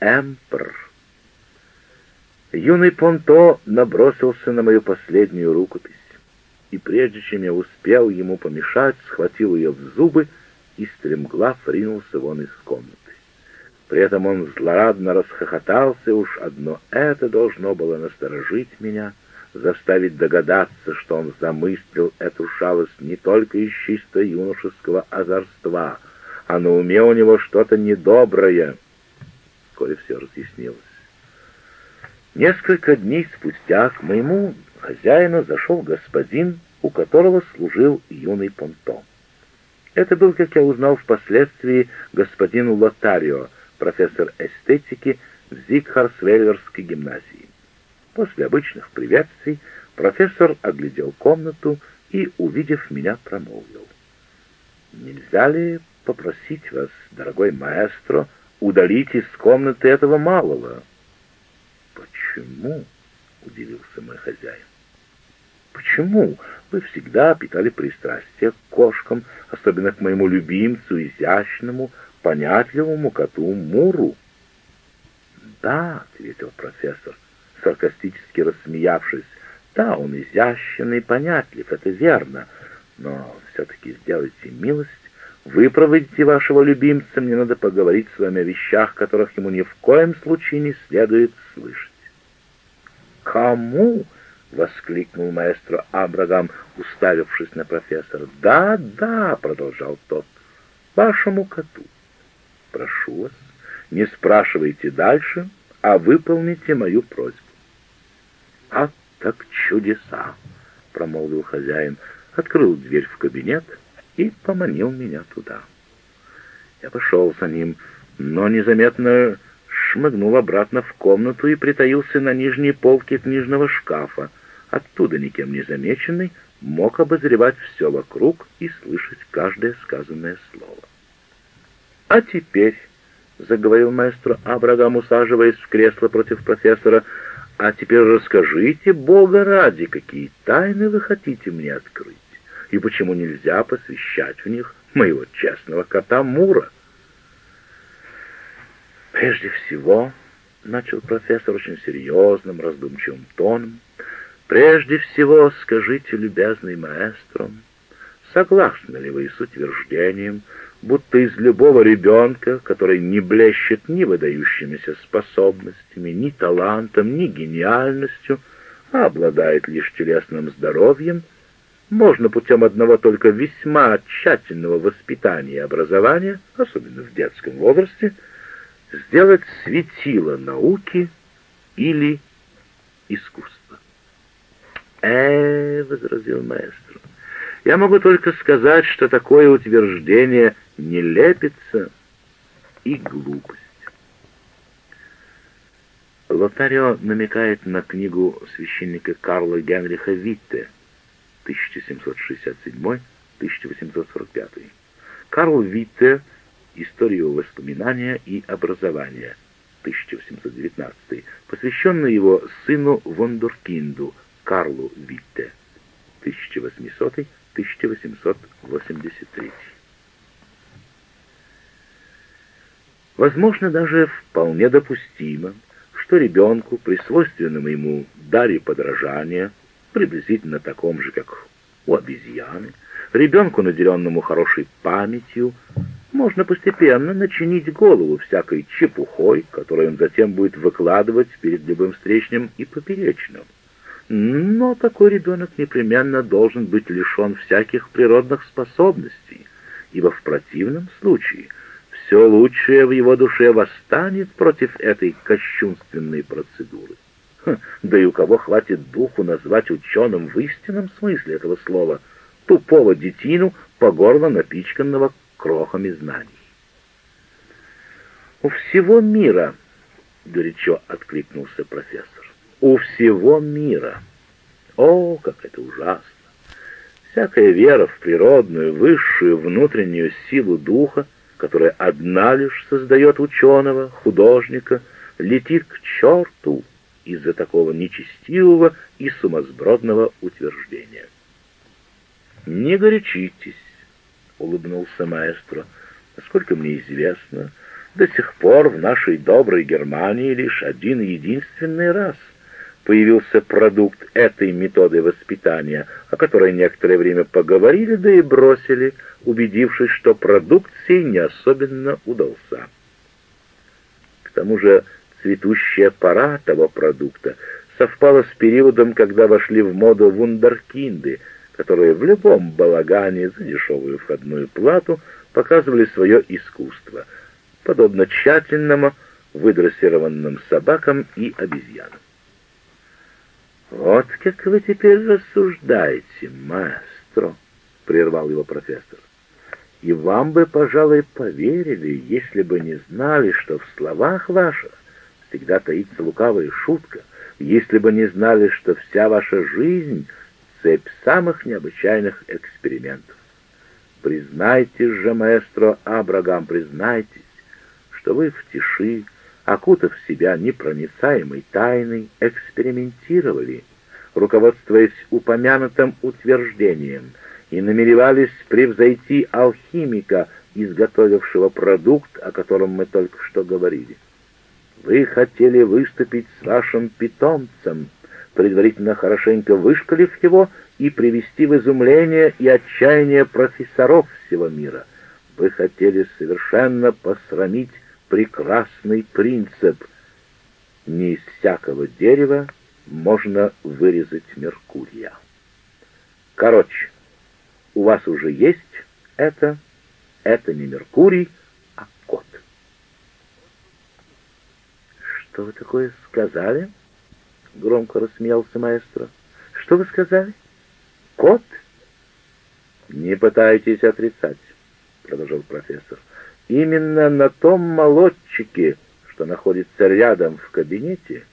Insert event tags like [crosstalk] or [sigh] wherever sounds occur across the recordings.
Эмпер. Юный Понто набросился на мою последнюю рукопись, и прежде чем я успел ему помешать, схватил ее в зубы и стремглав ринулся вон из комнаты. При этом он злорадно расхохотался, уж одно это должно было насторожить меня, заставить догадаться, что он замыслил эту шалость не только из чисто юношеского озорства, а на уме у него что-то недоброе. Вскоре все разъяснилось. Несколько дней спустя к моему хозяину зашел господин, у которого служил юный Понто. Это был, как я узнал впоследствии, господин Лотарио, профессор эстетики в Зигхарсвеллерской гимназии. После обычных приветствий профессор оглядел комнату и, увидев меня, промолвил. «Нельзя ли попросить вас, дорогой маэстро, удалить из комнаты этого малого?» «Почему?» — удивился мой хозяин. «Почему? Вы всегда питали пристрастие к кошкам, особенно к моему любимцу, изящному, понятливому коту Муру. «Да», — ответил профессор, саркастически рассмеявшись, «да, он изящен и понятлив, это верно, но все-таки сделайте милость, выпроводите вашего любимца, мне надо поговорить с вами о вещах, которых ему ни в коем случае не следует слышать». «Кому?» — воскликнул маэстро Абрагам, уставившись на профессора. «Да, да», — продолжал тот, — «вашему коту» прошу вас, не спрашивайте дальше, а выполните мою просьбу. — А так чудеса! — промолвил хозяин, открыл дверь в кабинет и поманил меня туда. Я пошел за ним, но незаметно шмыгнул обратно в комнату и притаился на нижней полке книжного шкафа. Оттуда, никем не замеченный, мог обозревать все вокруг и слышать каждое сказанное слово. «А теперь», — заговорил маэстро Абрагам, усаживаясь в кресло против профессора, «а теперь расскажите, Бога ради, какие тайны вы хотите мне открыть, и почему нельзя посвящать в них моего честного кота Мура?» «Прежде всего», — начал профессор очень серьезным, раздумчивым тоном, «прежде всего скажите, любезный маэстро, согласны ли вы с утверждением, будто из любого ребенка, который не блещет ни выдающимися способностями, ни талантом, ни гениальностью, а обладает лишь телесным здоровьем, можно путем одного только весьма тщательного воспитания и образования, особенно в детском возрасте, сделать светило науки или искусства. «Э, — возразил маэстро, — я могу только сказать, что такое утверждение — нелепица и глупость. Лотарио намекает на книгу священника Карла Генриха Витте 1767-1845. Карл Витте «История воспоминания и образования» 1819, посвященный его сыну Вондуркинду Карлу Витте 1800-1883. Возможно, даже вполне допустимо, что ребенку при свойственном ему даре подражания, приблизительно таком же, как у обезьяны, ребенку, наделенному хорошей памятью, можно постепенно начинить голову всякой чепухой, которую он затем будет выкладывать перед любым встречным и поперечным. Но такой ребенок непременно должен быть лишен всяких природных способностей, ибо в противном случае все лучшее в его душе восстанет против этой кощунственной процедуры. Да и у кого хватит духу назвать ученым в истинном смысле этого слова тупого детину, по напичканного крохами знаний. «У всего мира», — горячо откликнулся профессор, — «у всего мира». О, как это ужасно! Всякая вера в природную, высшую внутреннюю силу духа которая одна лишь создает ученого, художника, летит к черту из-за такого нечестивого и сумасбродного утверждения. «Не горячитесь», — улыбнулся маэстро. «Насколько мне известно, До сих пор в нашей доброй Германии лишь один единственный раз появился продукт этой методы воспитания, о которой некоторое время поговорили, да и бросили, убедившись, что продукт сей не особенно удался. К тому же цветущая пора того продукта совпала с периодом, когда вошли в моду вундеркинды, которые в любом балагане за дешевую входную плату показывали свое искусство, подобно тщательному выдрессированным собакам и обезьянам. «Вот как вы теперь рассуждаете, маэстро», — прервал его профессор. «И вам бы, пожалуй, поверили, если бы не знали, что в словах ваших всегда таится лукавая шутка, если бы не знали, что вся ваша жизнь — цепь самых необычайных экспериментов. Признайтесь же, маэстро Абрагам, признайтесь, что вы в тиши, окутав себя непроницаемой тайной, экспериментировали, руководствуясь упомянутым утверждением, и намеревались превзойти алхимика, изготовившего продукт, о котором мы только что говорили. Вы хотели выступить с вашим питомцем, предварительно хорошенько вышкалив его и привести в изумление и отчаяние профессоров всего мира. Вы хотели совершенно посрамить прекрасный принцип. Не из всякого дерева можно вырезать Меркурия. Короче, у вас уже есть это, это не Меркурий, а кот. «Что вы такое сказали?» — громко рассмеялся маэстро. «Что вы сказали? Кот?» «Не пытайтесь отрицать», — продолжал профессор. «Именно на том молодчике, что находится рядом в кабинете,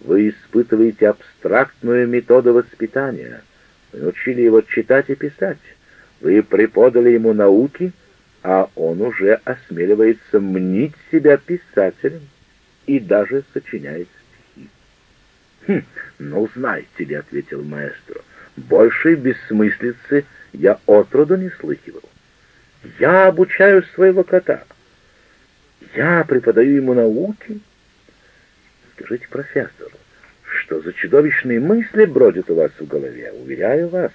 вы испытываете абстрактную методу воспитания. Вы научили его читать и писать. Вы преподали ему науки, а он уже осмеливается мнить себя писателем и даже сочиняет стихи. «Хм, ну, знаете ли», — ответил маэстро, — «большей бессмыслицы я отроду не слыхивал. Я обучаю своего кота. Я преподаю ему науки. Скажите профессору, что за чудовищные мысли бродят у вас в голове? Уверяю вас,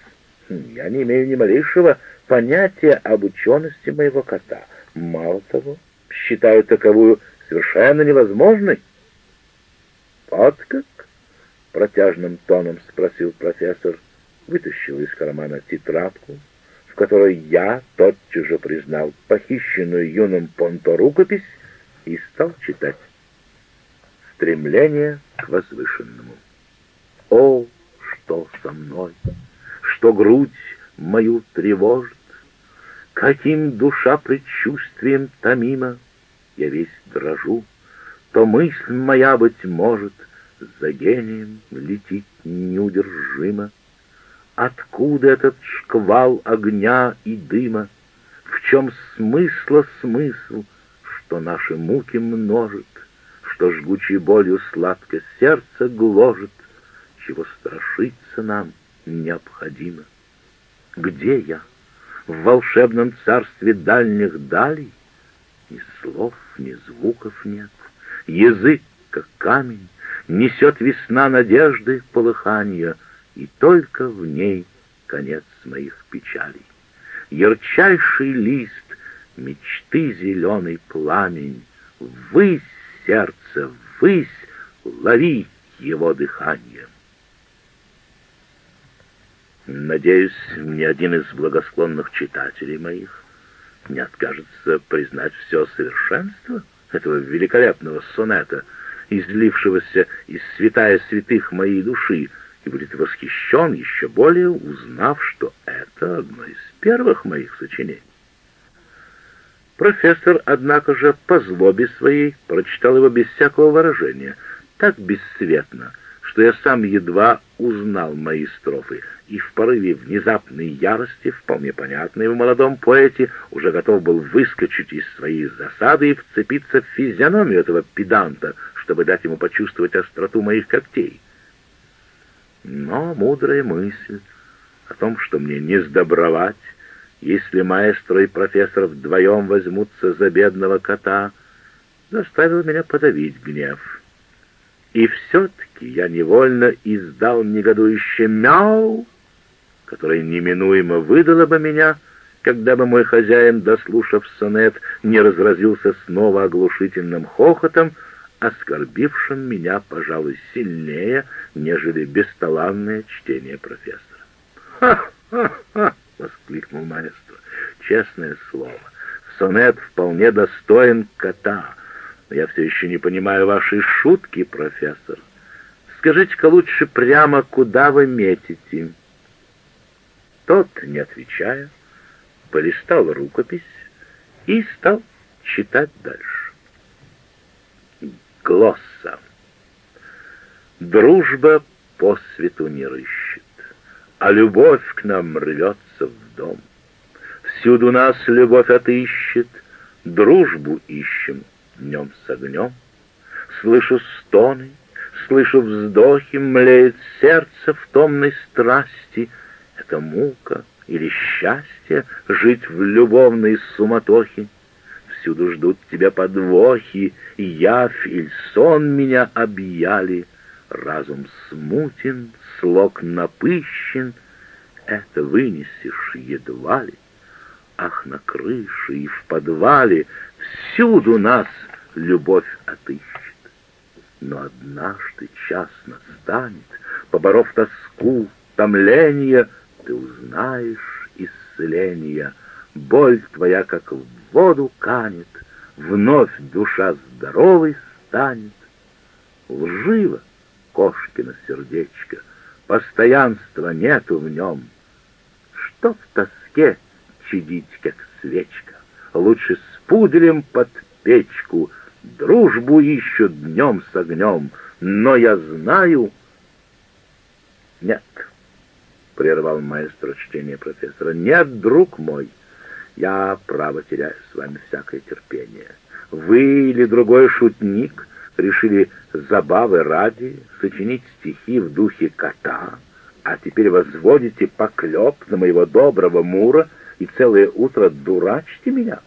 хм, я не имею ни малейшего понятия об учености моего кота. Мало того, считаю таковую совершенно невозможной. «Вот как?» — протяжным тоном спросил профессор, вытащил из кармана тетрадку, в которой я тотчас же признал похищенную юным Понто рукопись и стал читать. Стремление к возвышенному. О, что со мной, что грудь мою тревожит, каким душа предчувствием томима, я весь дрожу, то мысль моя, быть может, за гением летит неудержимо. Откуда этот шквал огня и дыма? В чем смысла смысл, что наши муки множит, что жгучей болью сладко сердце гложет, чего страшиться нам необходимо? Где я? В волшебном царстве дальних далей? Ни слов, ни звуков нет. Язык, как камень, несет весна надежды полыхания, и только в ней конец моих печалей. Ярчайший лист, мечты зеленый пламень, высь сердце, высь, лови его дыхание. Надеюсь, ни один из благосклонных читателей моих не откажется признать все совершенство этого великолепного сонета, излившегося из святая святых моей души, и будет восхищен еще более, узнав, что это одно из первых моих сочинений. Профессор, однако же, по злобе своей прочитал его без всякого выражения, так бесцветно, что я сам едва узнал мои строфы, и в порыве внезапной ярости, вполне понятной в молодом поэте, уже готов был выскочить из своей засады и вцепиться в физиономию этого педанта, чтобы дать ему почувствовать остроту моих когтей. Но мудрая мысль о том, что мне не сдобровать, если маэстро и профессор вдвоем возьмутся за бедного кота, заставил меня подавить гнев. И все-таки я невольно издал негодующее «мяу», которое неминуемо выдало бы меня, когда бы мой хозяин, дослушав сонет, не разразился снова оглушительным хохотом, оскорбившим меня, пожалуй, сильнее, нежели бесталанное чтение профессора. «Ха-ха-ха!» — воскликнул маэстро. «Честное слово, сонет вполне достоин кота, но я все еще не понимаю вашей шутки, профессор. Скажите-ка лучше прямо, куда вы метите?» Тот, не отвечая, полистал рукопись и стал читать дальше. Глосса. Дружба по свету не рыщет, а любовь к нам рвется в дом. Всюду нас любовь отыщет, дружбу ищем днем с огнем. Слышу стоны, слышу вздохи, млеет сердце в томной страсти. Это мука или счастье жить в любовной суматохе. Всюду ждут тебя подвохи, явь или сон меня объяли. Разум смутен, слог напыщен, это вынесешь едва ли. Ах, на крыше и в подвале всюду нас любовь отыщет. Но однажды час настанет, поборов тоску, томление, ты узнаешь исцеление. Боль твоя, как в воду канет, вновь душа здоровой станет. Лживо кошкино сердечко, постоянства нету в нем. Что в тоске чадить, как свечка? Лучше с пуделем под печку, дружбу ищут днем с огнем, но я знаю... Нет, — прервал маэстро чтение профессора, — нет, друг мой, — я, право, теряю с вами всякое терпение. Вы или другой шутник решили забавы ради сочинить стихи в духе кота, а теперь возводите поклеп на моего доброго Мура и целое утро дурачите меня.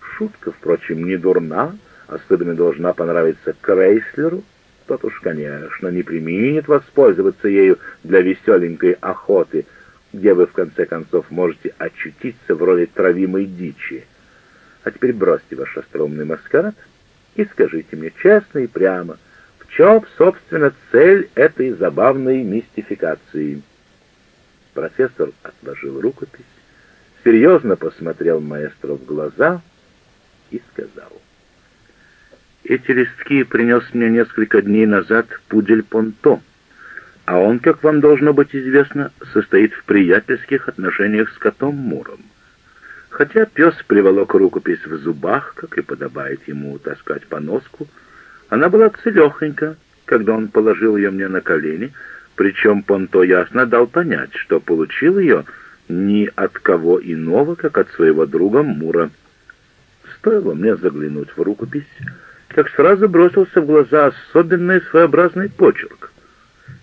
Шутка, впрочем, не дурна, особенно должна понравиться Крейслеру, тот уж, конечно, не применит воспользоваться ею для веселенькой охоты — где вы, в конце концов, можете очутиться в роли травимой дичи. А теперь бросьте ваш остроумный маскарад и скажите мне честно и прямо, в чем, собственно, цель этой забавной мистификации. Профессор отложил рукопись, серьезно посмотрел маэстро в глаза и сказал. «Эти листки принес мне несколько дней назад пудель Понто а он, как вам должно быть известно, состоит в приятельских отношениях с котом Муром. Хотя пес приволок рукопись в зубах, как и подобает ему таскать поноску, она была целехонька, когда он положил ее мне на колени, причем Понто ясно дал понять, что получил ее ни от кого иного, как от своего друга Мура. Стоило мне заглянуть в рукопись, как сразу бросился в глаза особенный своеобразный почерк.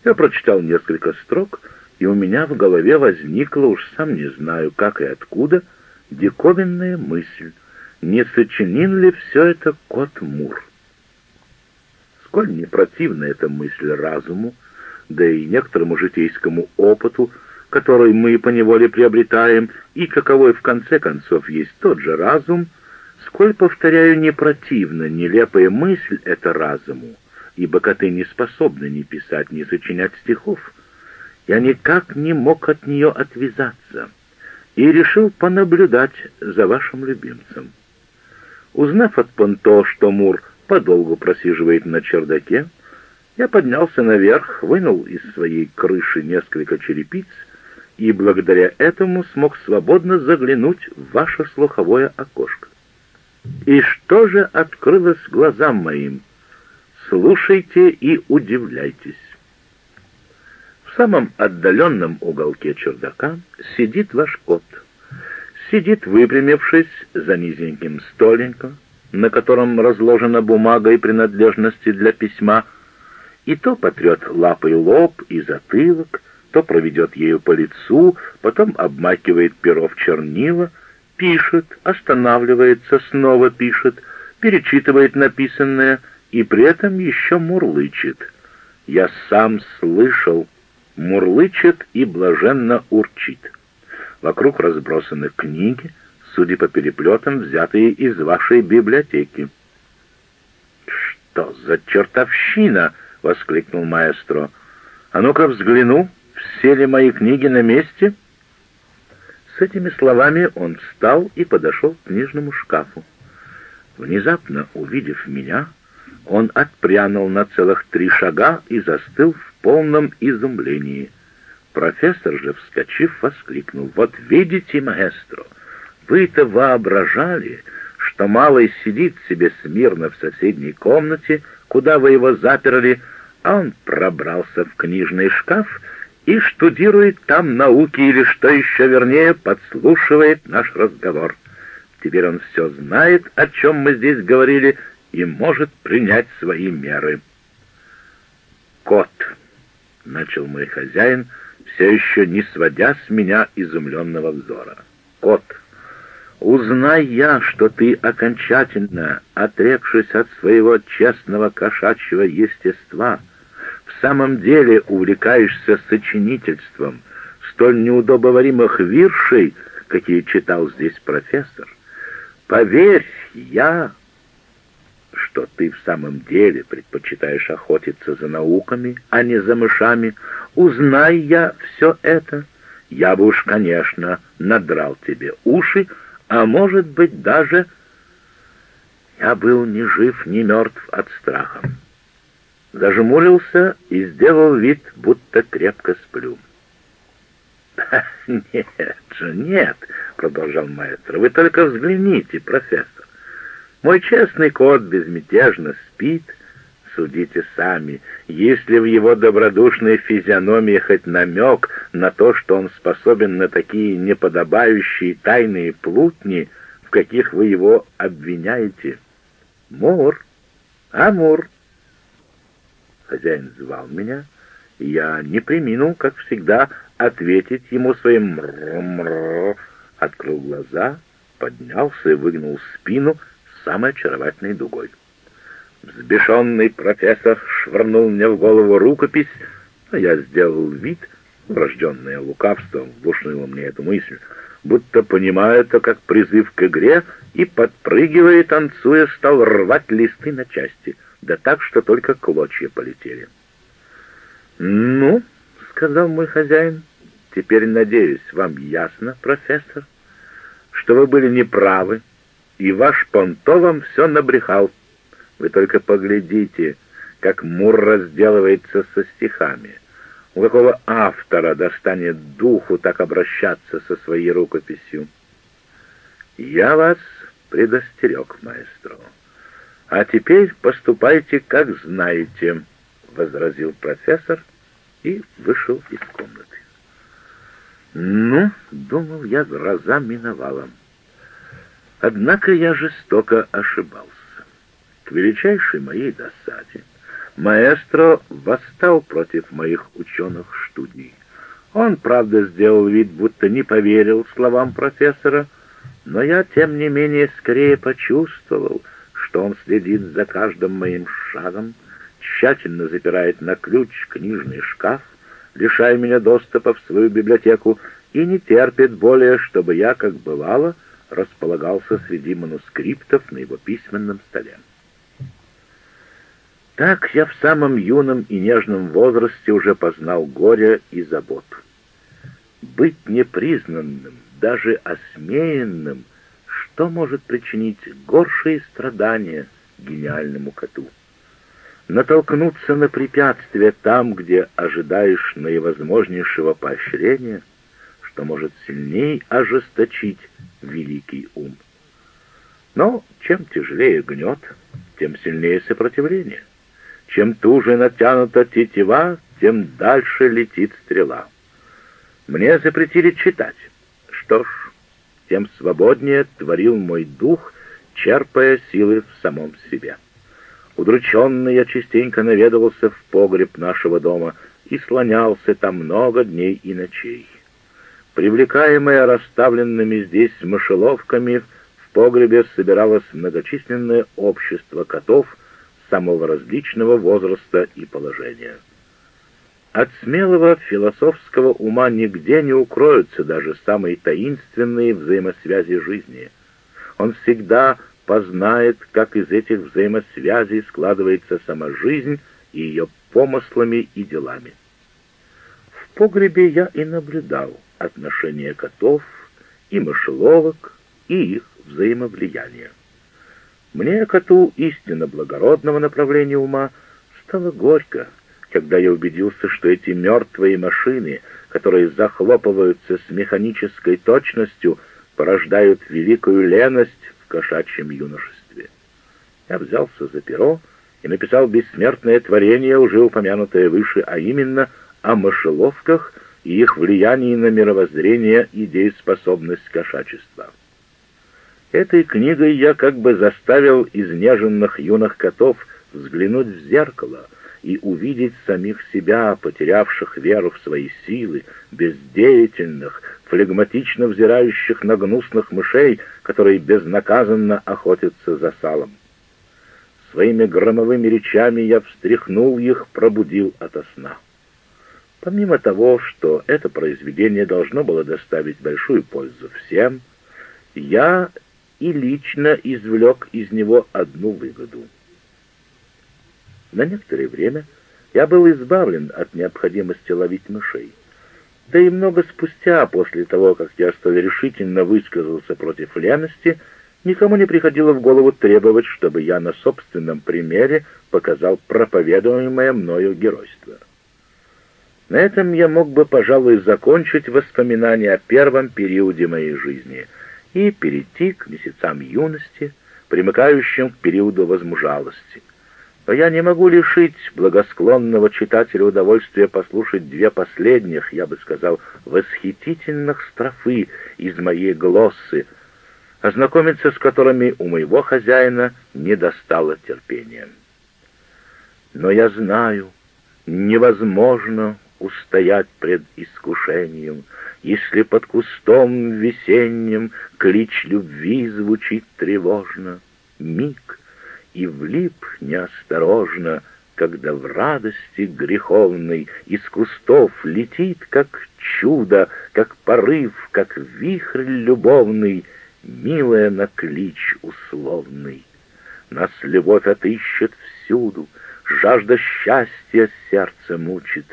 Я прочитал несколько строк, и у меня в голове возникла, уж сам не знаю как и откуда, диковинная мысль, не сочинил ли все это кот Мур. Сколь не противна эта мысль разуму, да и некоторому житейскому опыту, который мы поневоле приобретаем, и каковой в конце концов есть тот же разум, сколь, повторяю, не противна нелепая мысль это разуму, ибо коты не способны ни писать, ни сочинять стихов. Я никак не мог от нее отвязаться и решил понаблюдать за вашим любимцем. Узнав от Понто, что Мур подолгу просиживает на чердаке, я поднялся наверх, вынул из своей крыши несколько черепиц и благодаря этому смог свободно заглянуть в ваше слуховое окошко. И что же открылось глазам моим? Слушайте и удивляйтесь. В самом отдаленном уголке чердака сидит ваш кот. Сидит, выпрямившись за низеньким столиком, на котором разложена бумага и принадлежности для письма, и то потрет лапой лоб и затылок, то проведет ею по лицу, потом обмакивает перо в чернила, пишет, останавливается, снова пишет — перечитывает написанное и при этом еще мурлычет. Я сам слышал, мурлычет и блаженно урчит. Вокруг разбросаны книги, судя по переплетам, взятые из вашей библиотеки. «Что за чертовщина!» — воскликнул маэстро. «А ну-ка взгляну, все ли мои книги на месте?» С этими словами он встал и подошел к книжному шкафу. Внезапно увидев меня, он отпрянул на целых три шага и застыл в полном изумлении. Профессор же, вскочив, воскликнул. «Вот видите, маэстро, вы-то воображали, что малый сидит себе смирно в соседней комнате, куда вы его заперли, а он пробрался в книжный шкаф и штудирует там науки или, что еще вернее, подслушивает наш разговор. Теперь он все знает, о чем мы здесь говорили, и может принять свои меры. «Кот», — начал мой хозяин, все еще не сводя с меня изумленного взора. «Кот, узнай я, что ты окончательно, отрекшись от своего честного кошачьего естества, в самом деле увлекаешься сочинительством столь неудобоваримых виршей, какие читал здесь профессор. Поверь, я что ты в самом деле предпочитаешь охотиться за науками, а не за мышами, узнай я все это, я бы уж, конечно, надрал тебе уши, а может быть даже... Я был ни жив, ни мертв от страха. Зажмурился и сделал вид, будто крепко сплю. [laughs] «Нет же, нет!» — продолжал маэстро. «Вы только взгляните, профессор. Мой честный кот безмятежно спит, судите сами, если в его добродушной физиономии хоть намек на то, что он способен на такие неподобающие тайные плутни, в каких вы его обвиняете. Мур, Амур. Хозяин звал меня, и я не приминул, как всегда, ответить ему своим мр-мр, открыл глаза, поднялся и выгнул спину, самой очаровательной дугой. Взбешенный профессор швырнул мне в голову рукопись, а я сделал вид, врожденное лукавством внушило мне эту мысль, будто понимая это как призыв к игре, и, подпрыгивая, танцуя, стал рвать листы на части, да так, что только клочья полетели. «Ну», — сказал мой хозяин, — «теперь, надеюсь, вам ясно, профессор, что вы были неправы, и ваш Понто вам все набрехал. Вы только поглядите, как Мур разделывается со стихами. У какого автора достанет духу так обращаться со своей рукописью? Я вас предостерег, маэстро. А теперь поступайте, как знаете, — возразил профессор и вышел из комнаты. Ну, думал я, гроза миновала. Однако я жестоко ошибался. К величайшей моей досаде маэстро восстал против моих ученых студий. Он, правда, сделал вид, будто не поверил словам профессора, но я, тем не менее, скорее почувствовал, что он следит за каждым моим шагом, тщательно запирает на ключ книжный шкаф, лишая меня доступа в свою библиотеку, и не терпит более, чтобы я, как бывало, располагался среди манускриптов на его письменном столе. Так я в самом юном и нежном возрасте уже познал горе и заботу. Быть непризнанным, даже осмеянным, что может причинить горшие страдания гениальному коту? Натолкнуться на препятствие там, где ожидаешь наивозможнейшего поощрения — что может сильней ожесточить великий ум. Но чем тяжелее гнет, тем сильнее сопротивление. Чем туже натянута тетива, тем дальше летит стрела. Мне запретили читать. Что ж, тем свободнее творил мой дух, черпая силы в самом себе. Удрученный я частенько наведывался в погреб нашего дома и слонялся там много дней и ночей. Привлекаемая расставленными здесь мышеловками, погребе собиралось многочисленное общество котов самого различного возраста и положения. От смелого философского ума нигде не укроются даже самые таинственные взаимосвязи жизни. Он всегда познает, как из этих взаимосвязей складывается сама жизнь и ее помыслами и делами. В погребе я и наблюдал отношения котов и мышеловок, и их взаимовлияние. Мне, коту истинно благородного направления ума, стало горько, когда я убедился, что эти мертвые машины, которые захлопываются с механической точностью, порождают великую леность в кошачьем юношестве. Я взялся за перо и написал бессмертное творение, уже упомянутое выше, а именно о мышеловках и их влиянии на мировоззрение и дееспособность кошачества. Этой книгой я как бы заставил изнеженных юных котов взглянуть в зеркало и увидеть самих себя, потерявших веру в свои силы, бездеятельных, флегматично взирающих на гнусных мышей, которые безнаказанно охотятся за салом. Своими громовыми речами я встряхнул их, пробудил ото сна. Помимо того, что это произведение должно было доставить большую пользу всем, я и лично извлек из него одну выгоду. На некоторое время я был избавлен от необходимости ловить мышей. Да и много спустя, после того, как я столь решительно высказался против лености, никому не приходило в голову требовать, чтобы я на собственном примере показал проповедуемое мною геройство. На этом я мог бы, пожалуй, закончить воспоминания о первом периоде моей жизни и перейти к месяцам юности, примыкающим к периоду возмужалости — но я не могу лишить благосклонного читателя удовольствия послушать две последних, я бы сказал, восхитительных строфы из моей глоссы, ознакомиться с которыми у моего хозяина не достало терпения. Но я знаю, невозможно устоять пред искушением, если под кустом весенним клич любви звучит тревожно. Миг — и влип неосторожно, когда в радости греховной из кустов летит, как чудо, как порыв, как вихрь любовный, милая на клич условный. Нас любовь отыщет всюду, жажда счастья сердце мучит,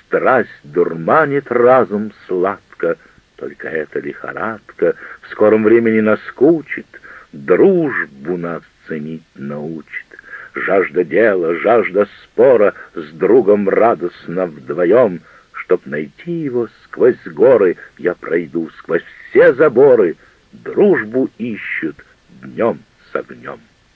страсть дурманит разум сладко, только эта лихорадка в скором времени наскучит, дружбу нас ценить научит. Жажда дела, жажда спора с другом радостно вдвоем, Чтоб найти его сквозь горы, я пройду сквозь все заборы, Дружбу ищут днем с огнем.